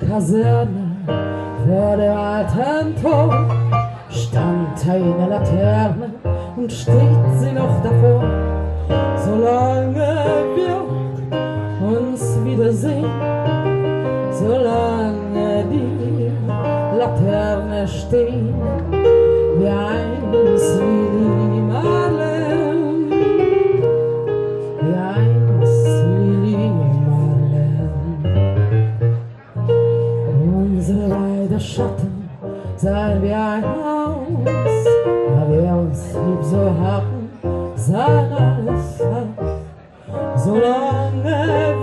Kaserne vor der alten Tor stand eine Laterne und steht sie noch davor. Solange wir uns wiedersehen, solange die Laterne steht, wie eins Lili Unsere beiden Schatten sahen wie ein Haus, da wir uns lieb so hatten, sahen alles. Solange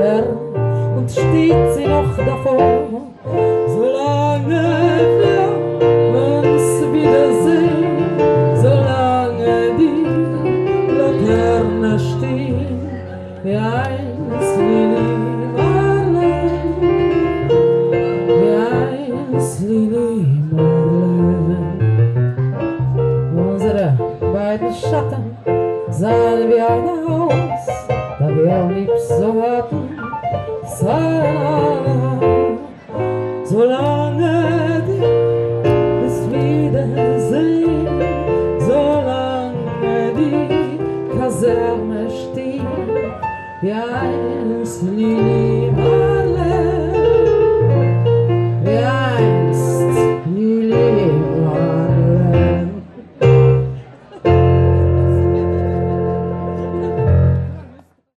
Laterne und steht sie noch davor. Solange wir solange Lili Lili Schatten sahen wie ein Haus, da wir lieb so hatten, alle, solange die es wiedersehen, solange die Kaserne steht, wie einst Lili Marlen.